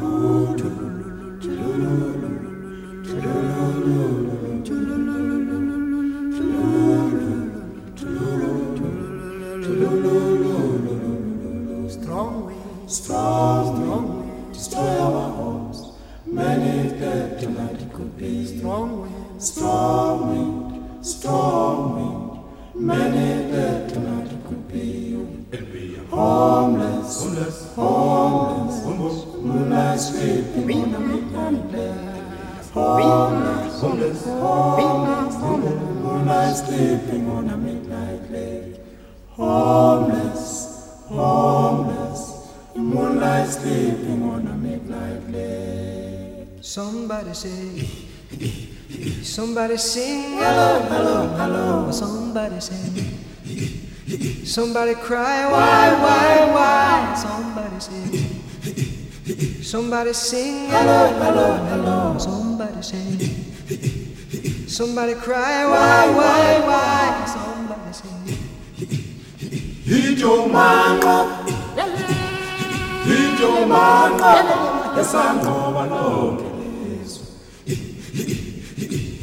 Lord. Somebody say, somebody sing, hello, hello, hello. Somebody say, somebody cry, why, why, why? Somebody say, somebody sing, hello, hello, hello. Somebody say, somebody cry, why, why, why? Somebody say, Ijomanqa Ijomanqa esangqoba lonke lizwe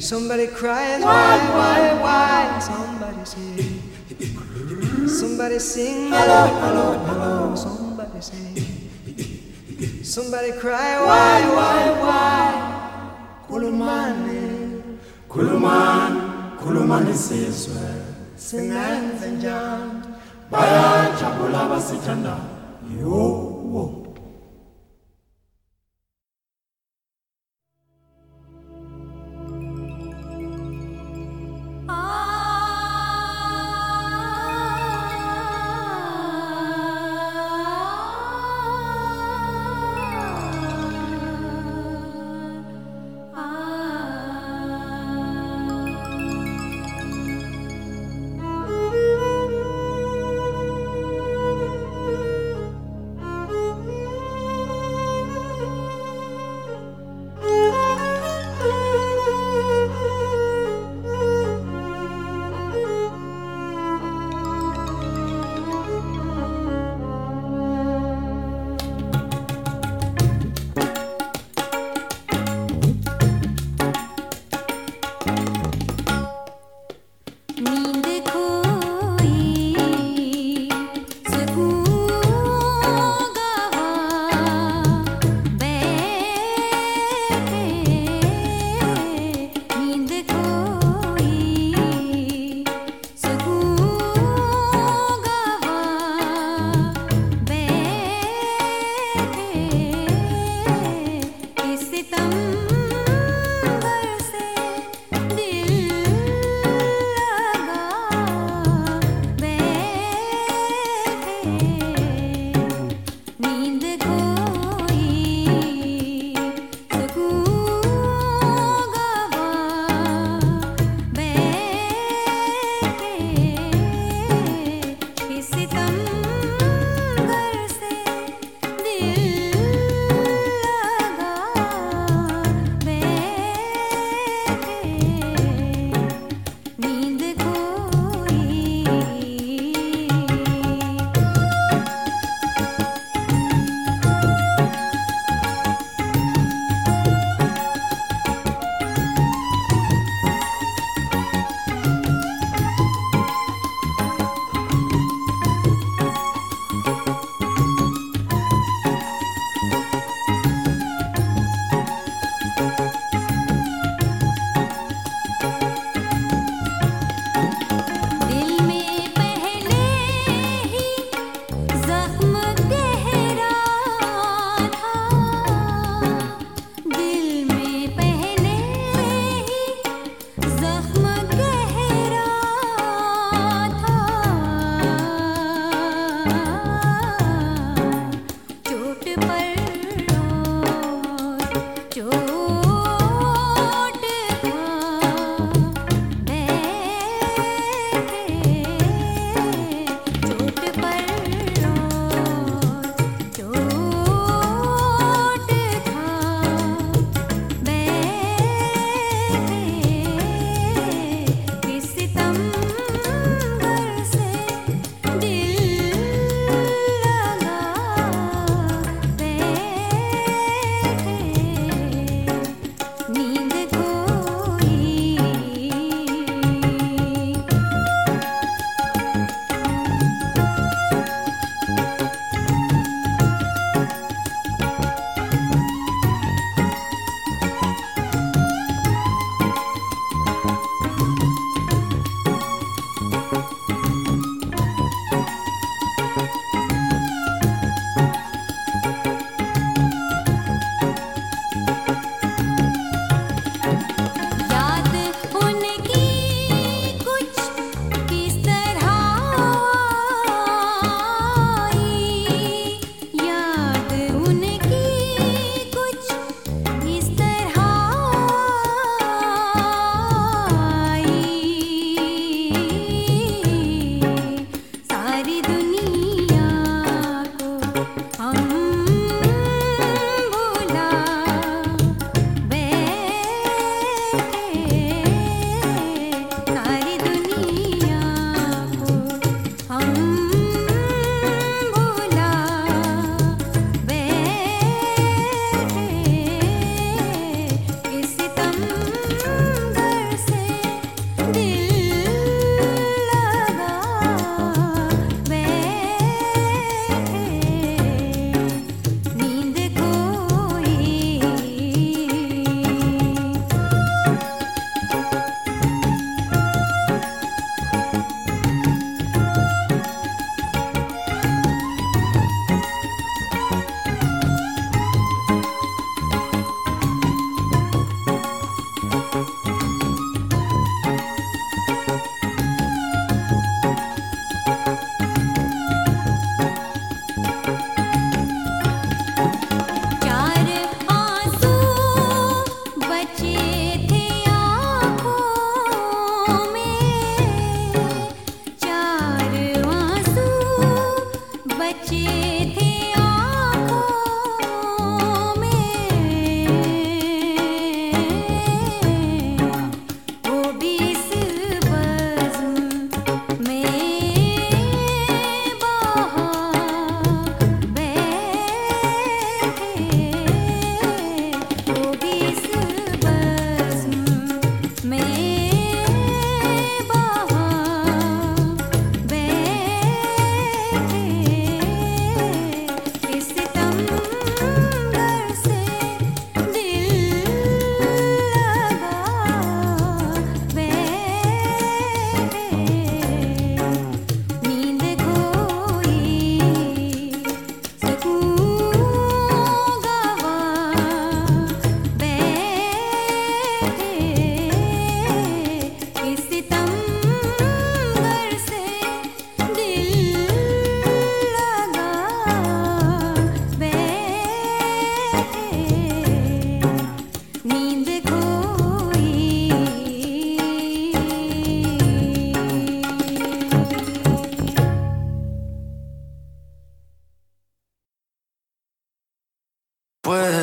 somebody cries, why, why, why? Somebody say, somebody sing, hello, hello, hello. Somebody say, somebody cry, why, why, why? Kulumani, kulumani, kulumani sizwe singenze njani? Bayajabula basithanda. Yo Ah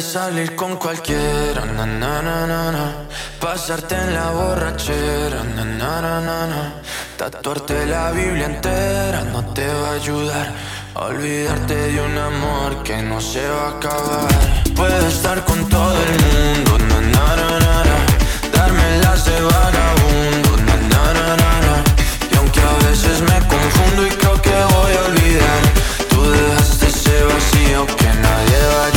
salir con cualquiera, na, na, na, na, pasarte en la borrachera, na, na, na, na, tatuarte la Biblia entera no te va a ayudar. Olvidarte de un amor que no se va a acabar. Puedes estar con todo el mundo, na, na, na, na, na. darme las de vagabundo, na, na, na, na, na. y aunque a veces me confundo y creo que voy a olvidar, tú dejaste ese vacío que nadie va a.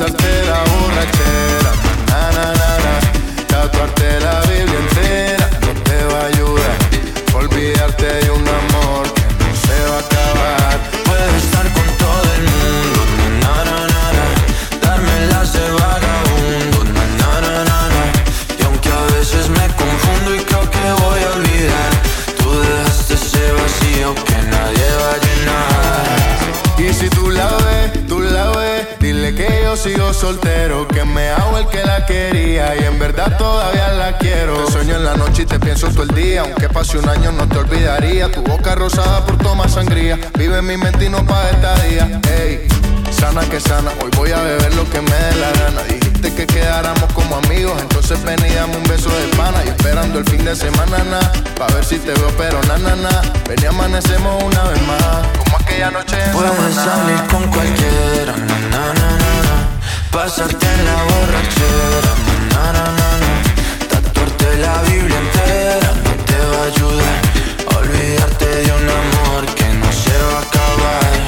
la borrachera, soltero, que me hago el que la quería y en verdad todavía la quiero. Te sueño en la noche y te pienso todo el día, aunque pase un año no te olvidaría. Tu boca rosada por tomar sangría, vive en mi mente y no pa' esta día. Ey, sana que sana, hoy voy a beber lo que me dé la gana. Dijiste que quedáramos como amigos, entonces ven y dame un beso de pana. Y esperando el fin de semana, na, pa' ver si te veo, pero na, na, na. Ven y amanecemos una vez más, como aquella noche en Puedes Samaná. salir con cualquiera, na, na, na. Pasarte en la borrachera, na, na, na, na. tatuarte la Biblia entera no te va a ayudar. Olvidarte de un amor que no se va a acabar.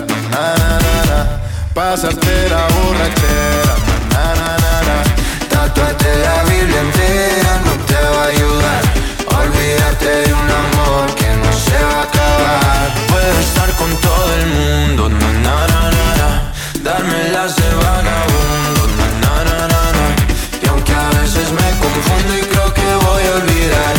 na, na, na, na. la borrachera, na, na, na, na. Tatuarte la Biblia entera no te va a ayudar. Olvídate de un amor que no se va a acabar. Puedes estar con todo el mundo, na, na, na, na, na. darme las de vagabundo, na, na, na, na, na. y aunque a veces me confundo y creo que voy a olvidar,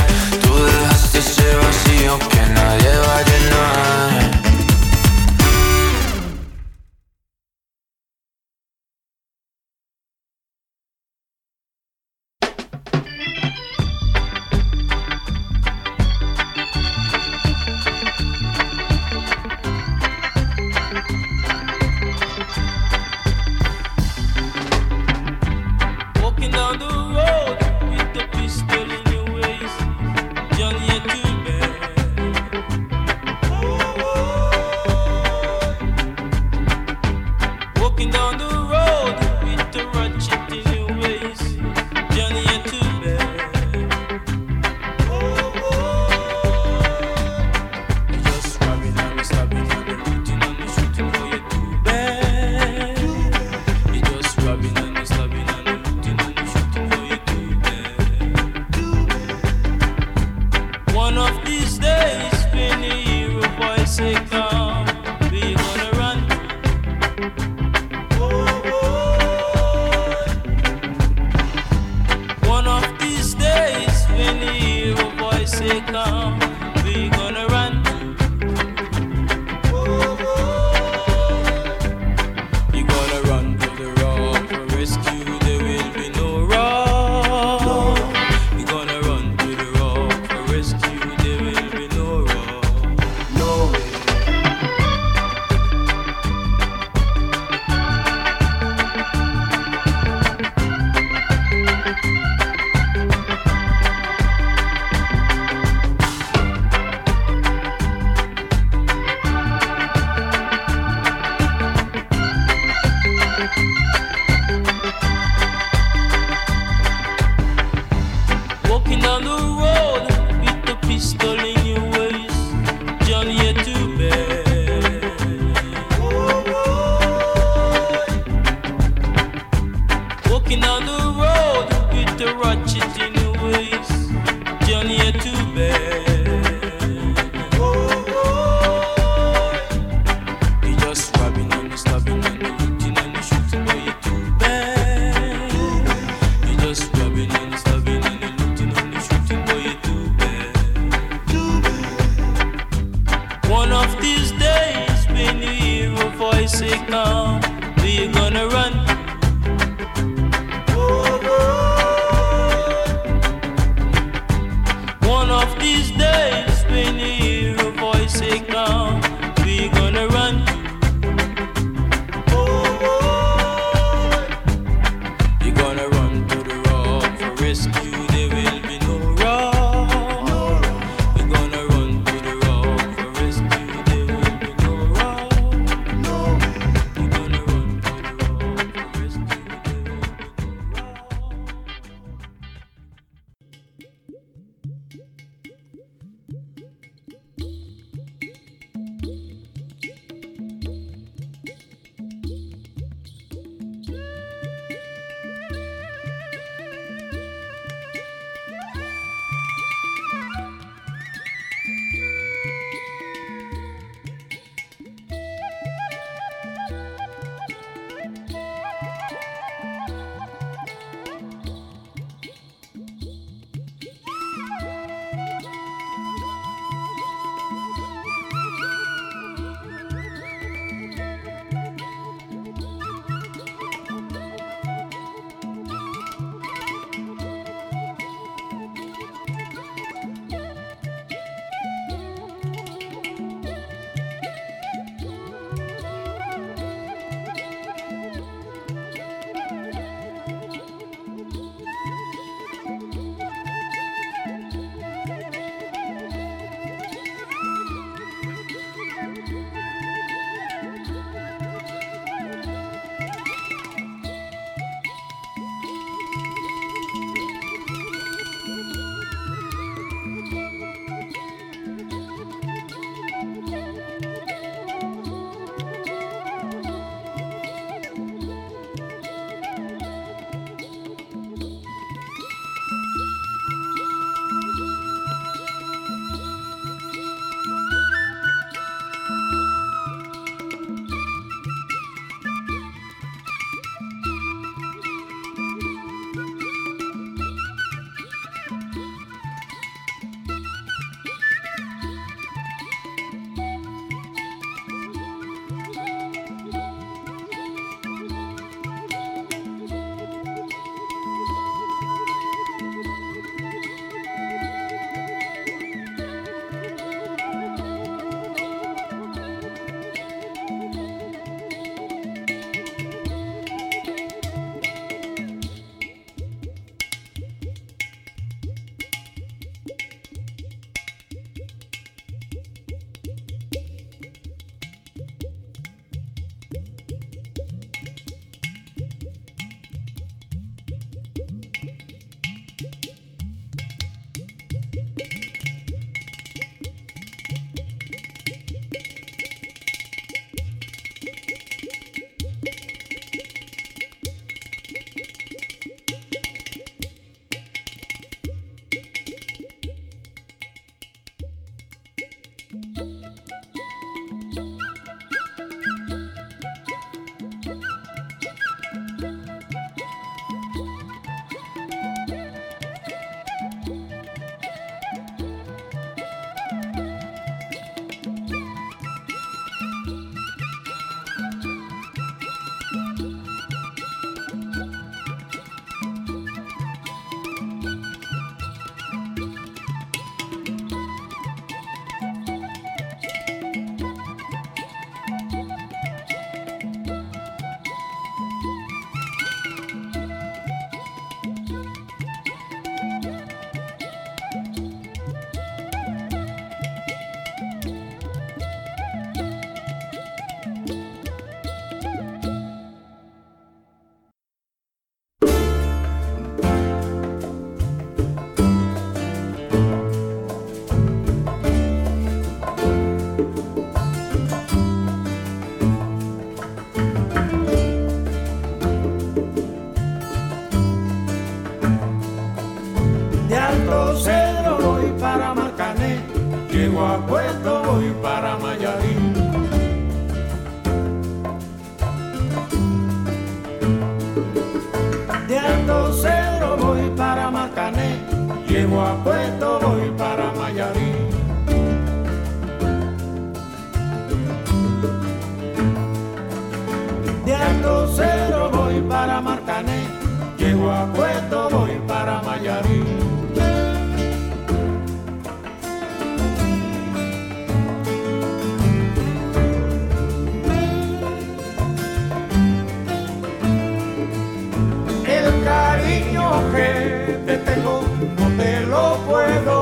Puerto, voy para Mayarí. El cariño que te tengo no te lo puedo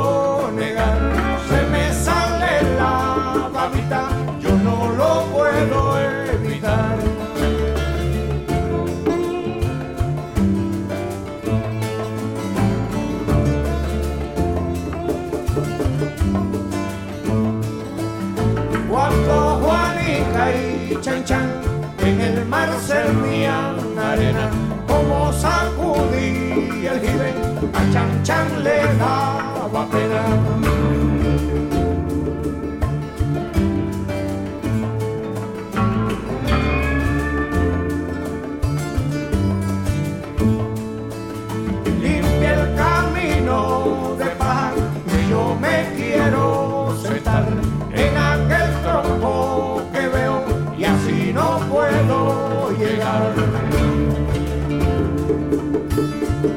mar servían arena, como sacudí el jibe, a Chan Chan le daba pena. De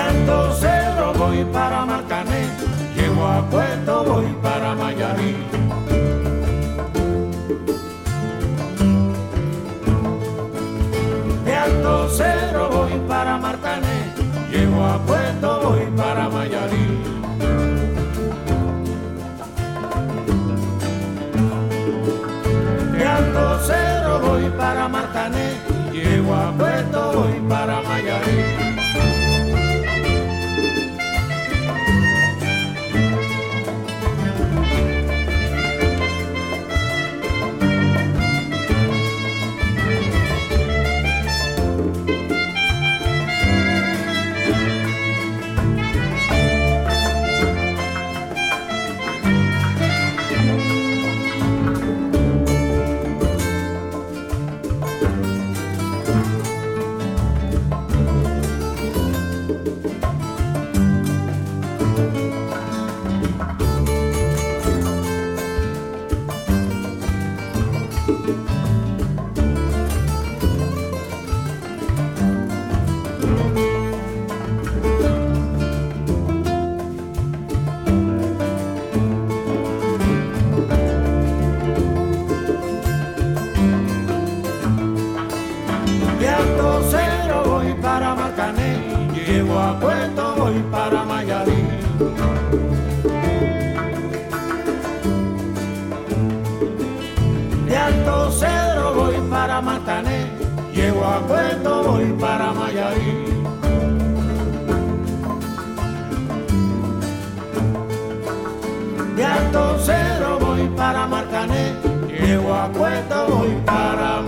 Alto Cerro voy para Marcané, llego a Puerto, voy para Mayarí. De Alto Cerro voy para Marcané, llego a Puerto, voy para Mayarí. Cerro voy para Marcané, llego a Puerto, voy para Mayarí. Para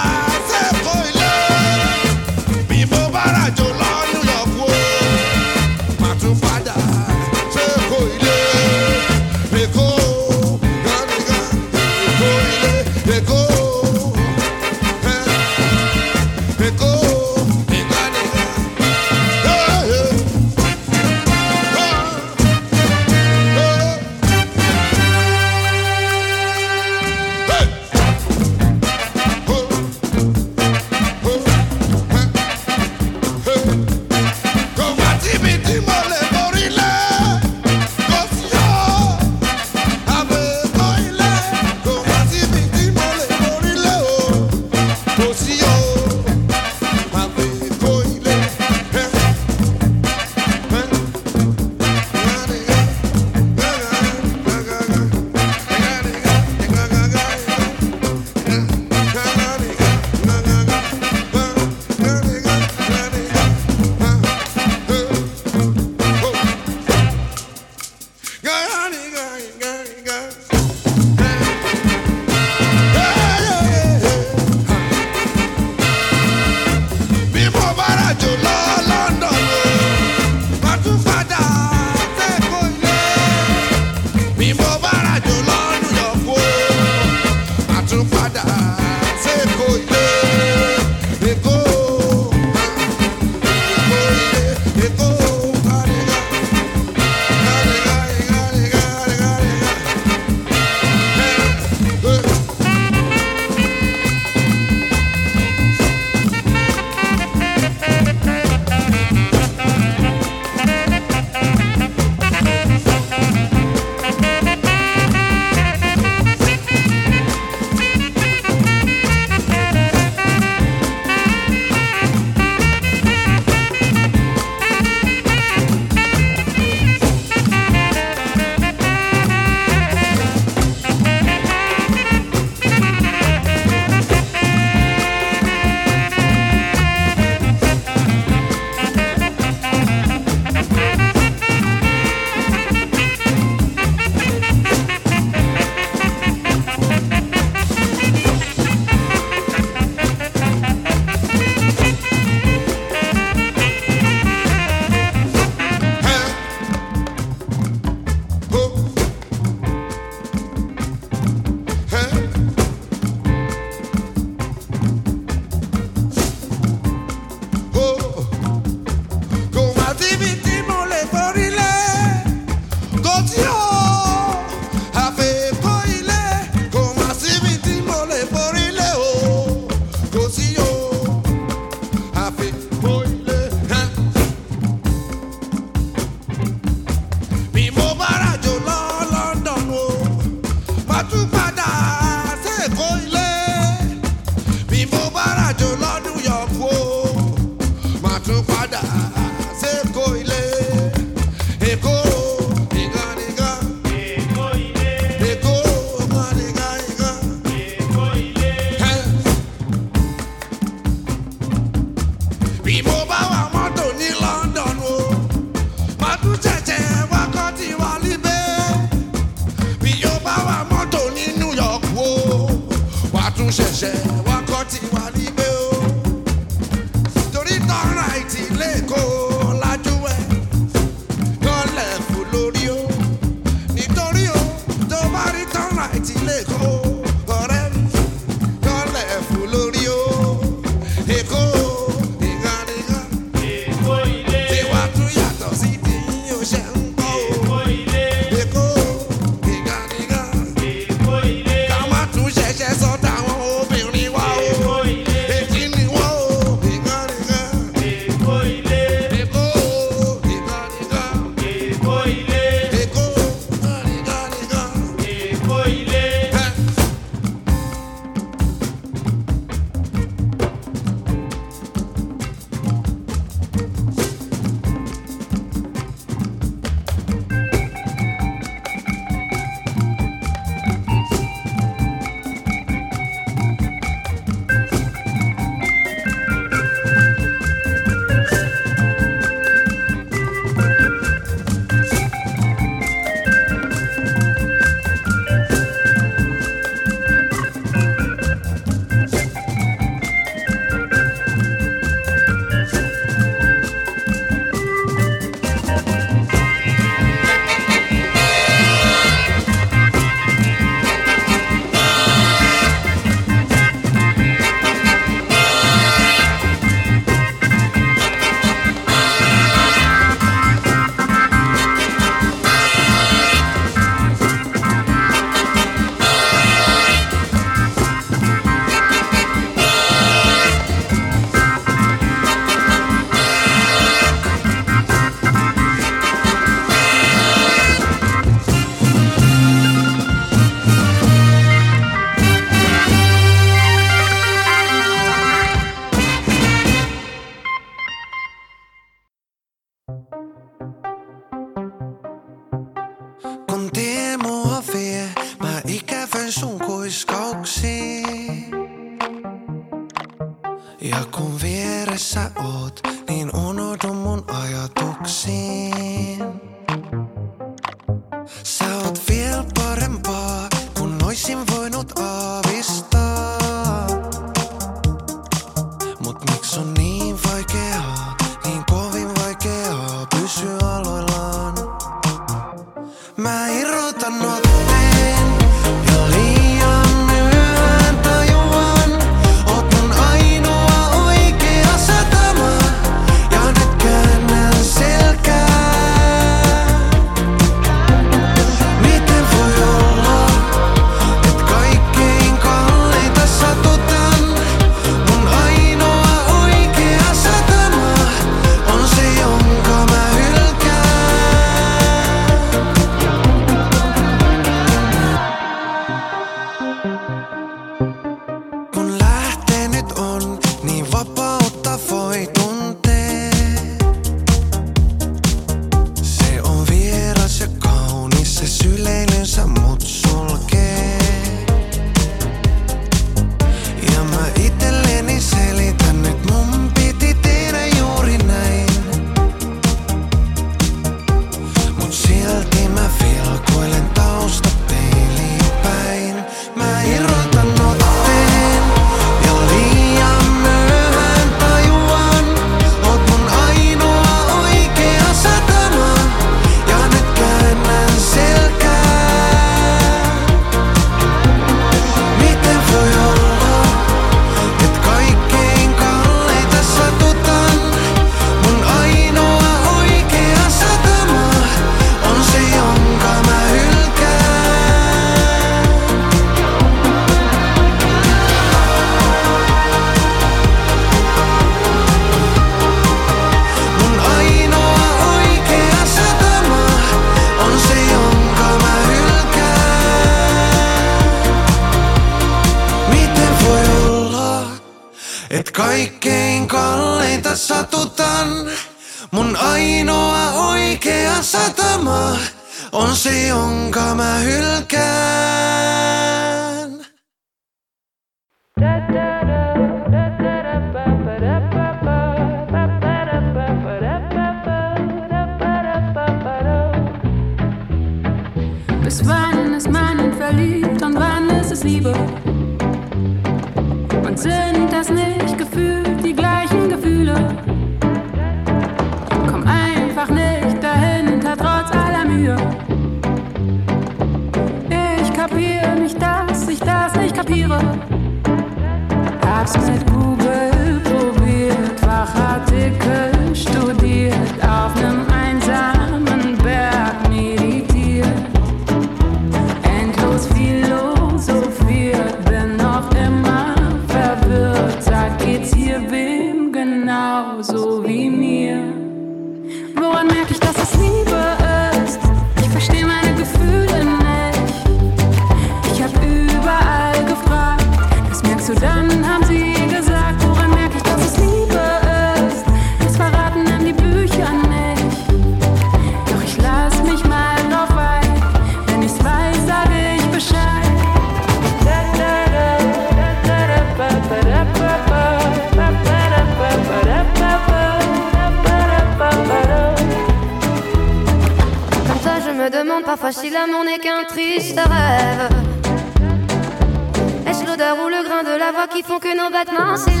but mostly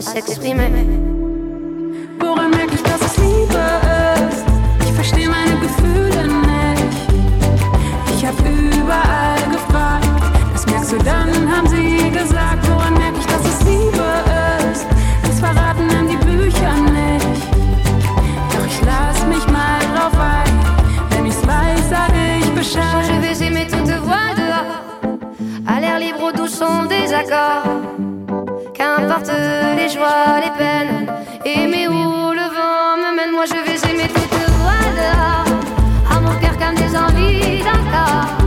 was exprime. Woran merke ich, dass es Liebe ist? Ich verstehe meine Gefühle nicht. Ich hab überall gefragt, das merkst du dann, haben sie gesagt. Woran merke ich, dass es Liebe ist? Das verraten dann die Bücher nicht. Doch ich lass mich mal drauf ein. Wenn ich's weiß, sag ich Bescheid. Je vais aimer toute voix dehors. A l'air libre, au doux son désaccord. m'importe les joies, les peines. Aimer où le vent me mène, moi je vais aimer toutes voiles. À mon cœur comme des envies d'un corps.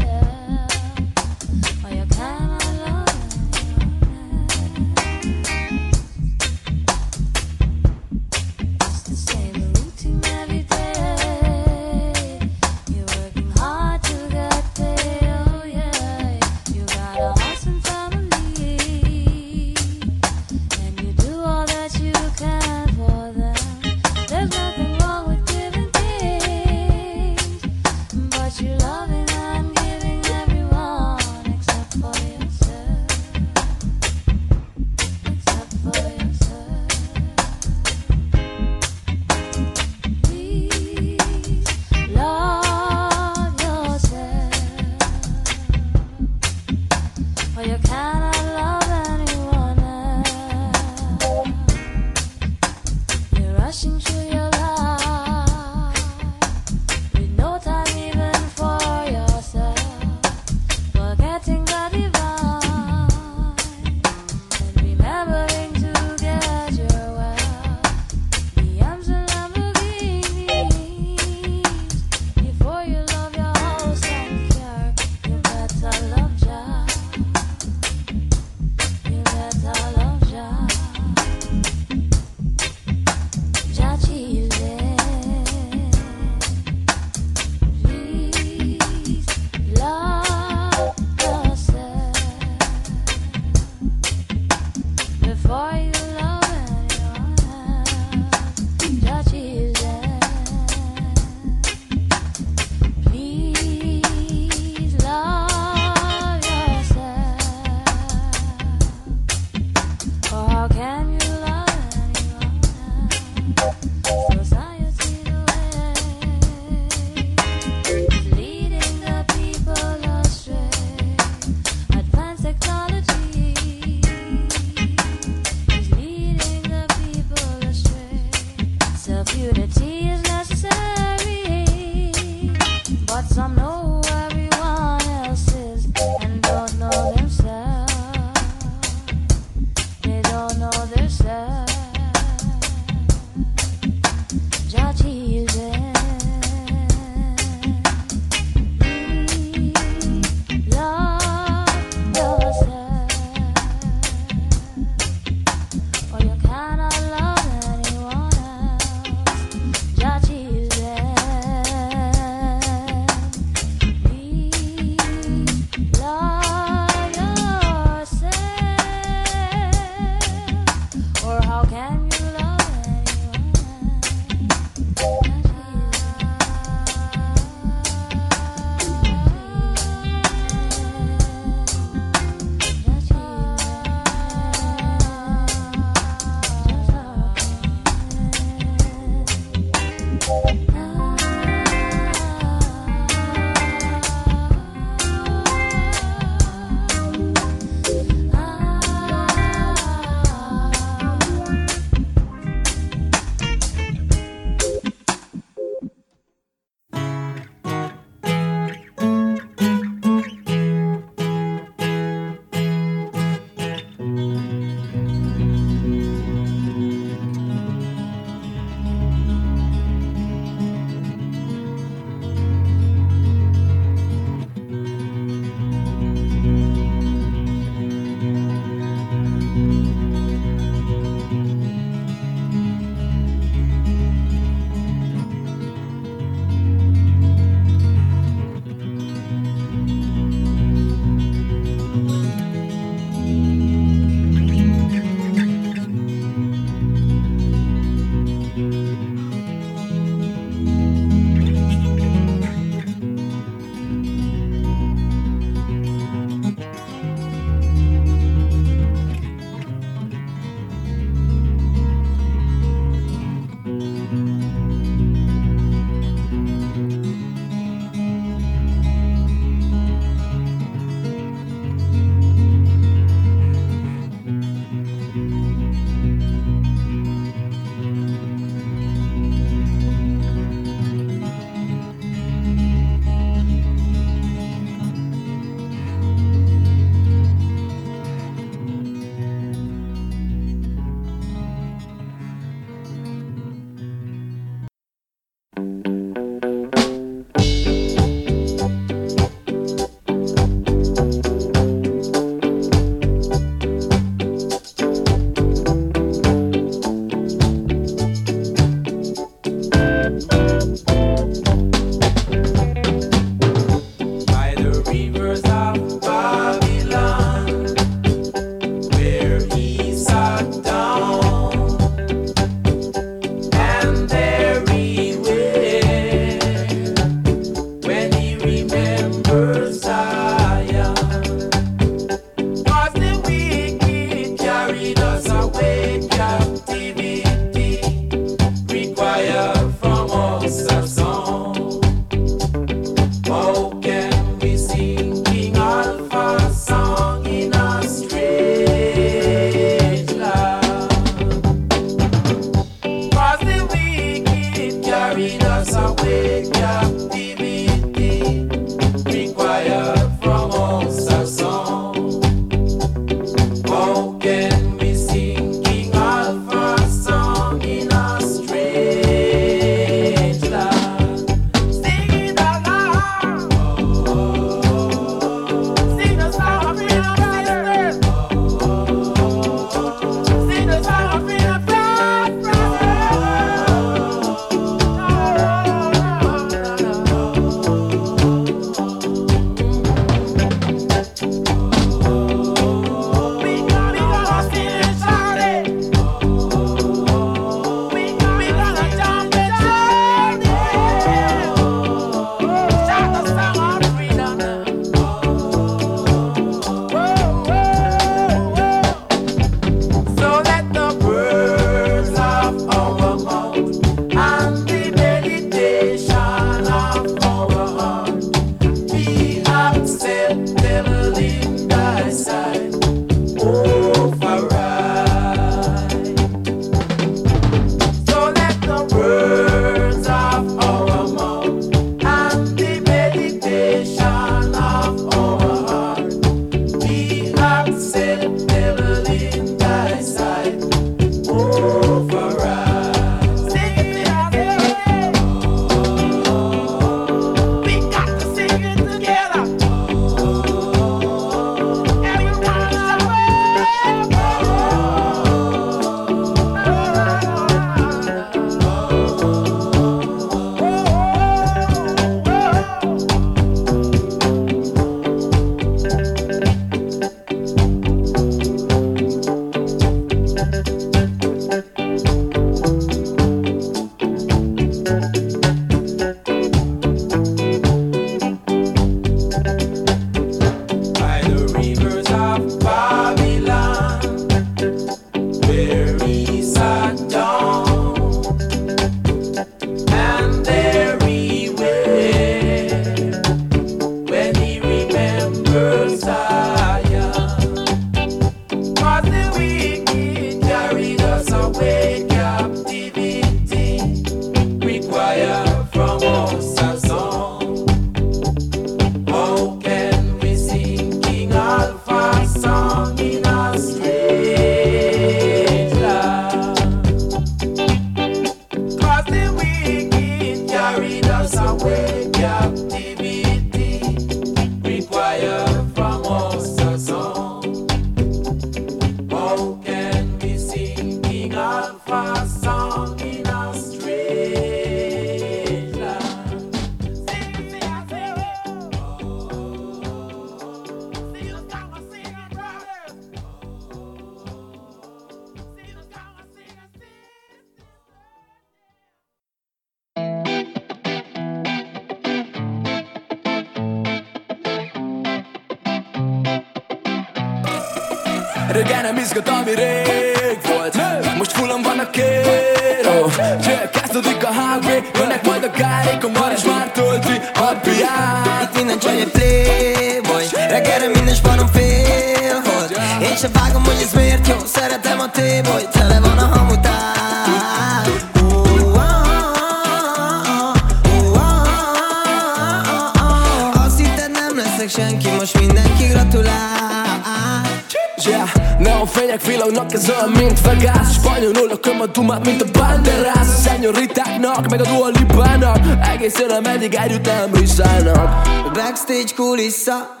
pedig együtt elbrüsszelnek A backstage kulissza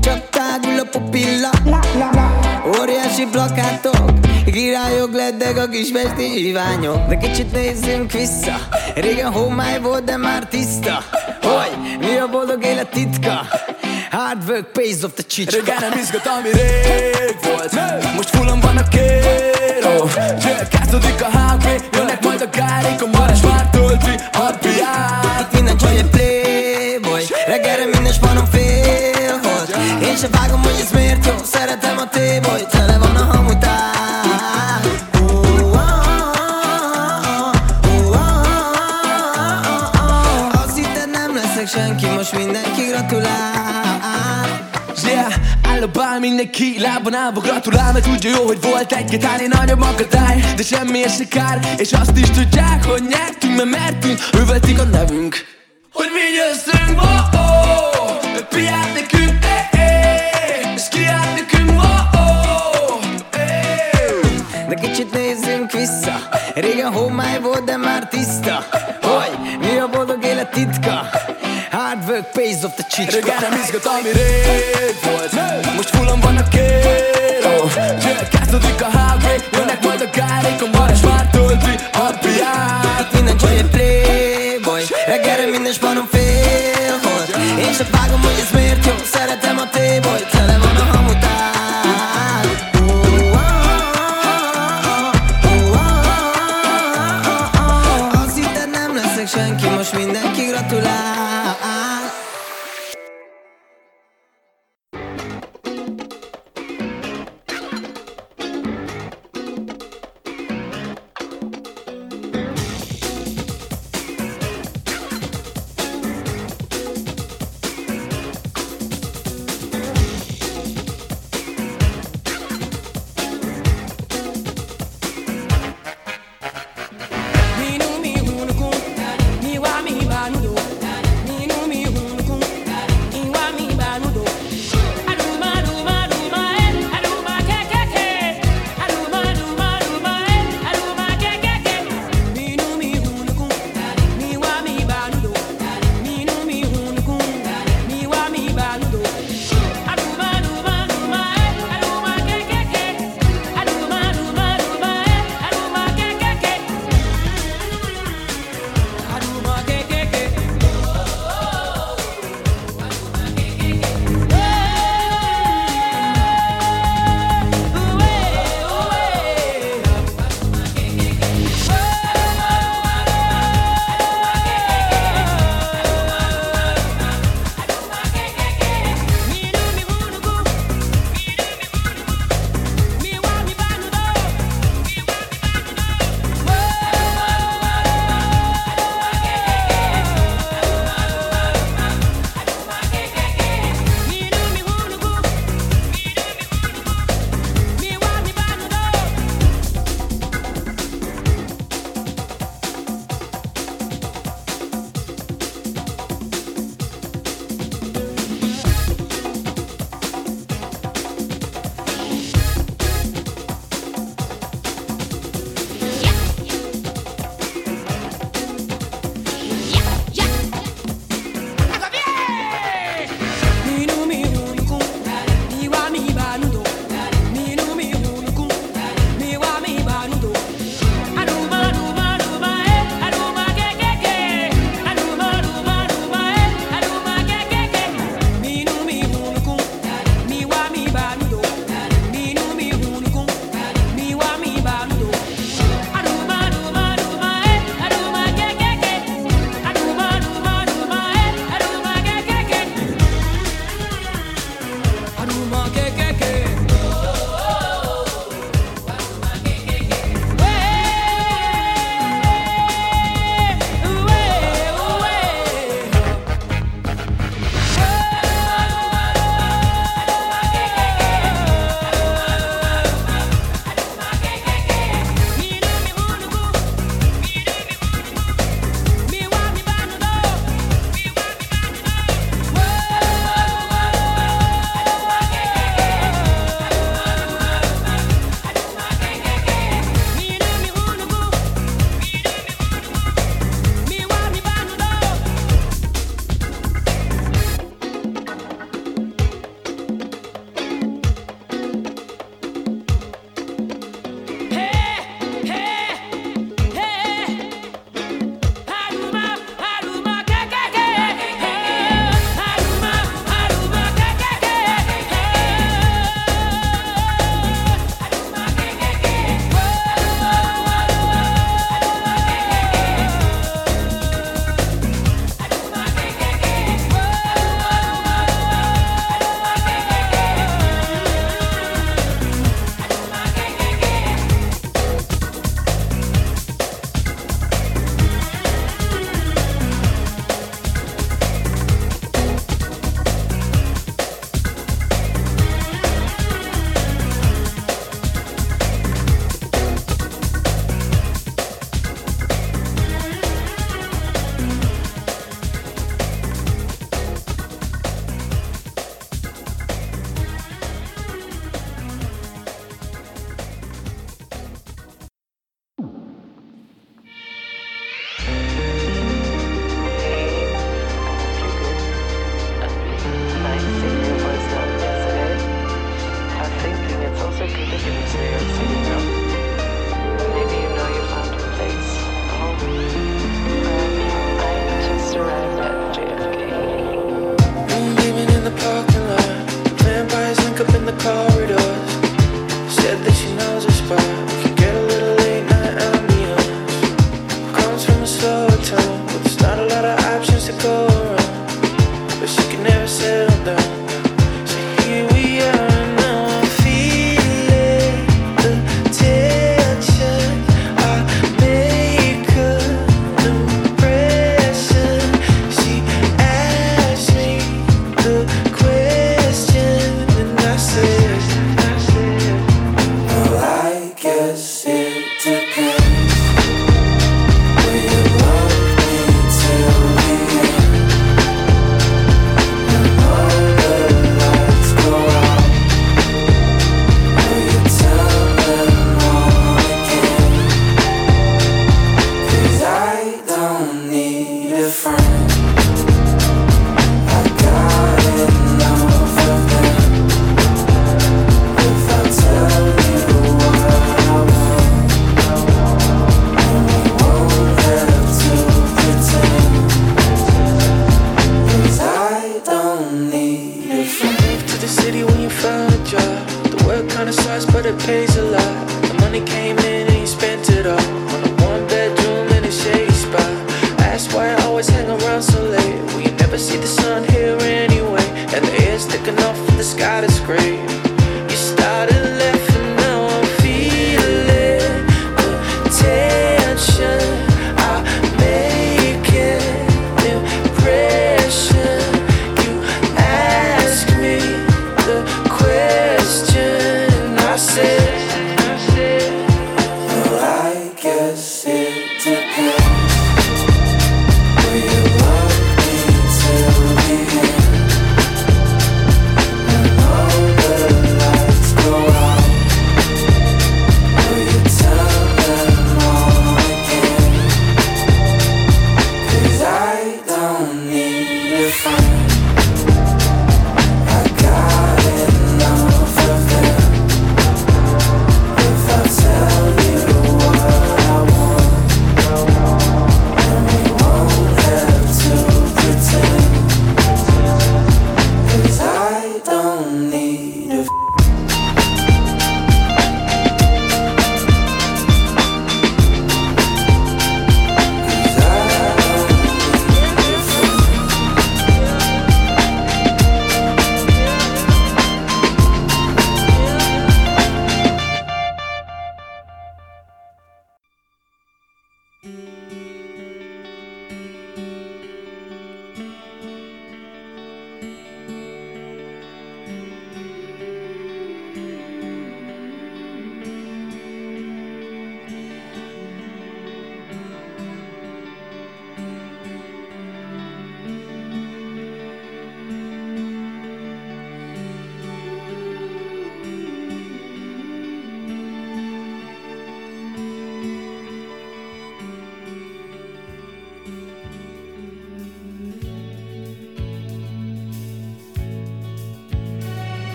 Csak tágul a pupilla. Óriási plakátok Királyok lettek a kis víványok De kicsit nézzünk vissza Régen homály volt, de már tiszta. Hogy? Mi a boldog élet titka? Hard work pays off the csicska. Régen nem izgat, ami rég. Lábban állva gratulál Mert tudja jó, hogy volt egy-két állni nagyobb akadály De semmi se kár, és azt is tudják, hogy nyertünk Mert mertünk, üvöltik a nevünk. Hogy mi győztünk, oh, oh Piát nekünk, eh, eh És kiállt nekünk, oh, oh De kicsit nézzünk vissza. Régen homály volt, de már tiszta. Hogy? Mi a boldog élet titka? Hard work pays off the csicska. Régen nem izgat, ami rég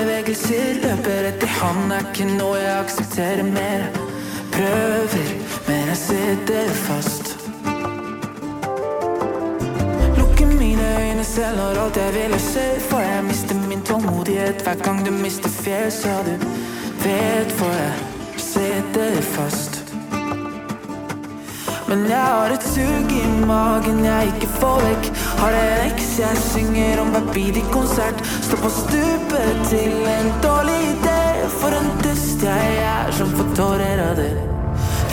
Bevegelser. Løper etter han er ikke noe jeg aksepterer mer. Prøver, men jeg sitter fast. Lukker mine øyne selv når alt jeg vil er ser. For jeg mister min tålmodighet hver gang du mister fjes. Ja, du vet for jeg sitter fast. Men jeg har et sug i magen jeg ikke får vekk. Har en eks jeg synger om hver bidig konsert. Står på stupet til en dårlig idé. For en dust jeg er som får tårer av det.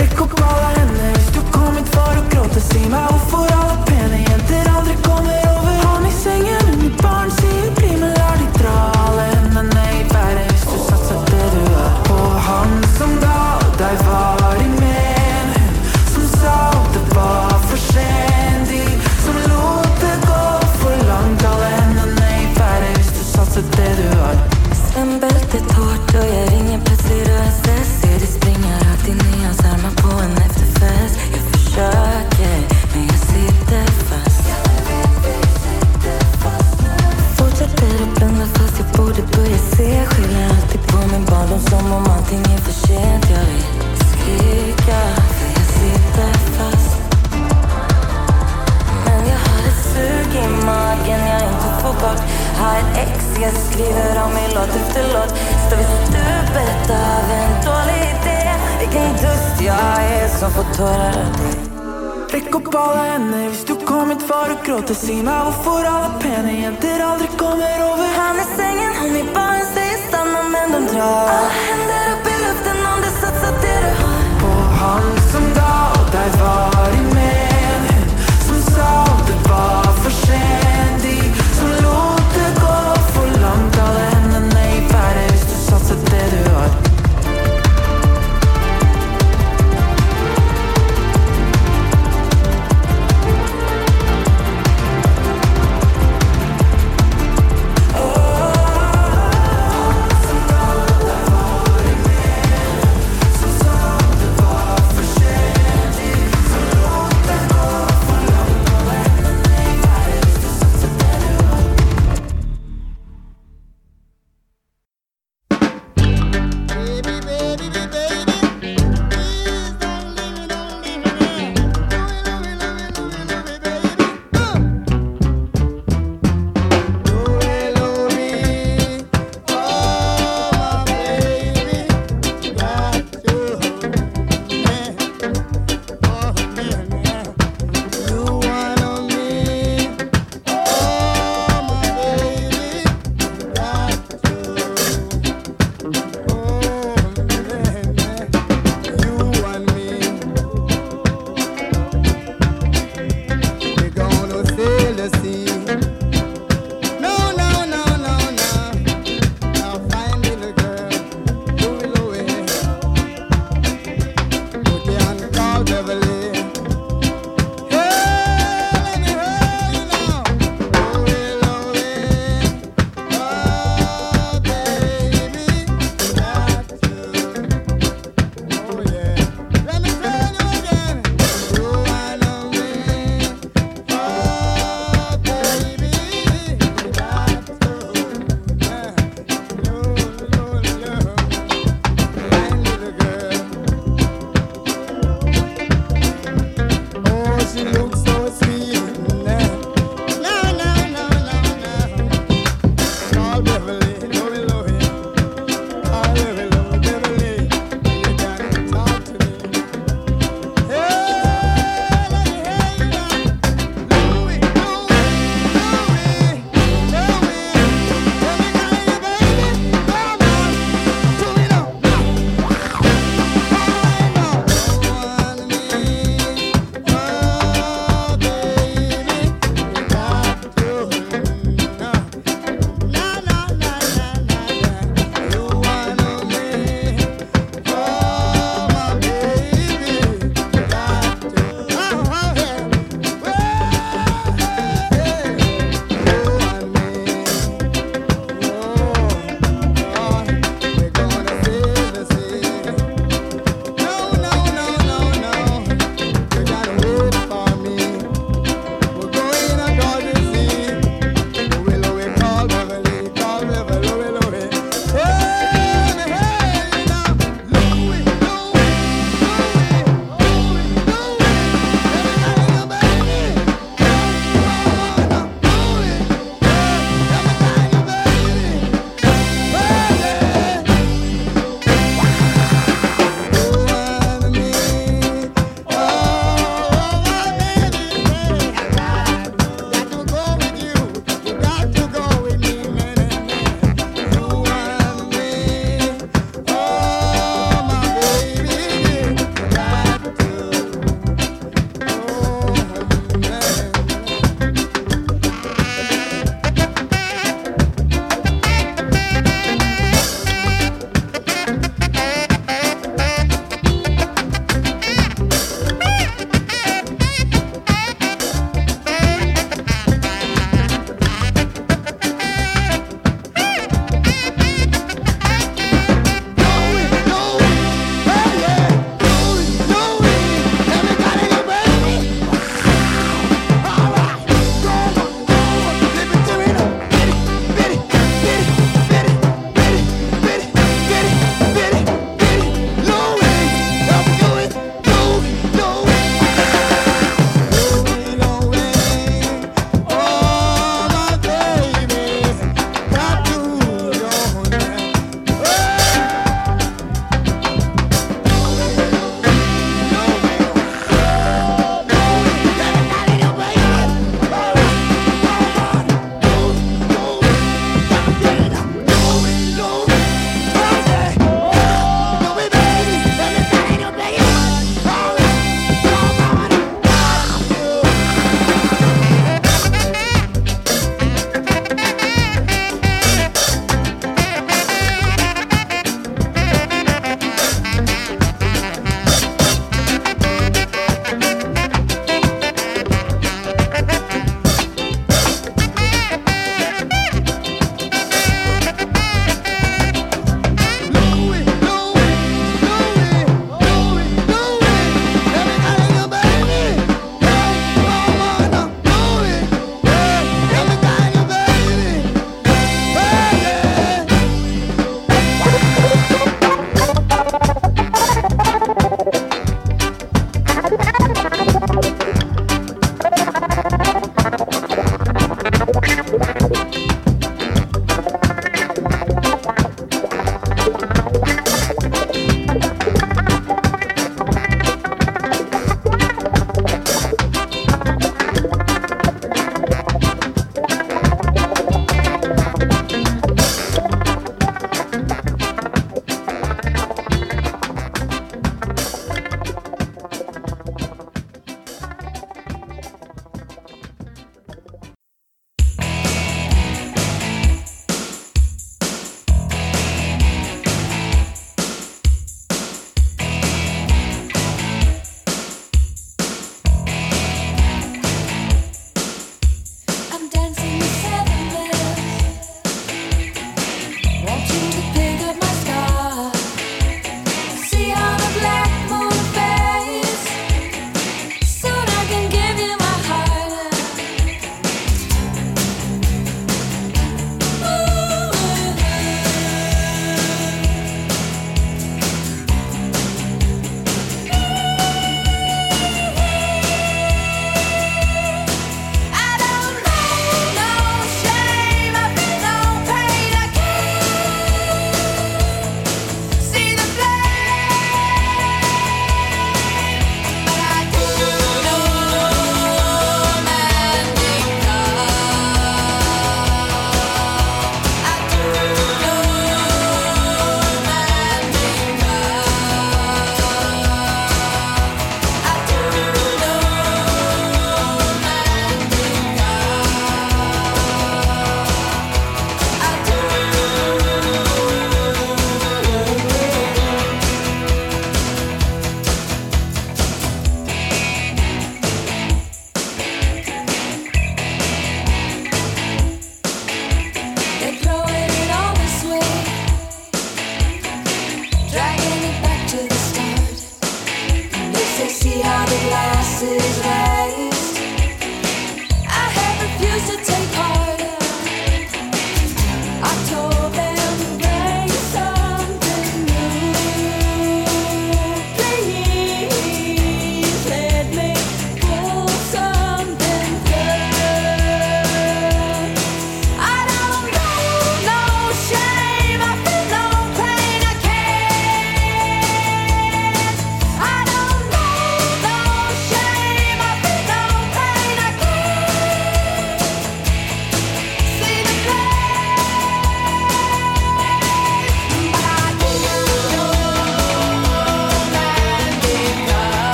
Rekk opp alle hender hvis du kom hit for å gråte. Si meg hvorfor alle pene jenter aldri kommer over. Han i sengen under barn sier bli med, lar de dra alle hendene i været hvis du satser det du er. Og han som ga deg var i men, hun som sa det var for sent. passet det du har. Slem belte, og jeg ringer plutselig rød Ser de springer rakt inn i hans armer på en efterfest. Jeg forsøker, men jeg sitter fast. Fortsetter å blunde fast, jeg burde börja se. Skylder alltid på min barndom som om allting er for sent. Jeg vil skrike, for jeg sitter fast. Men jeg har et sug i magen, jeg bort Har en eks jeg skriver om i låt etter låt. Står vid stupet av en dårlig idé? Vilken dust? Jeg er som får tårer av det Rekk opp alle hender hvis du kom hit for å gråte. Si meg hvorfor alle pene jenter aldri kommer over. Han i sengen, hun i baren säger stanna men de drar. Alle hender opp i luften om det satser det. Du har På han som ga deg var i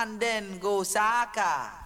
and then go Saka.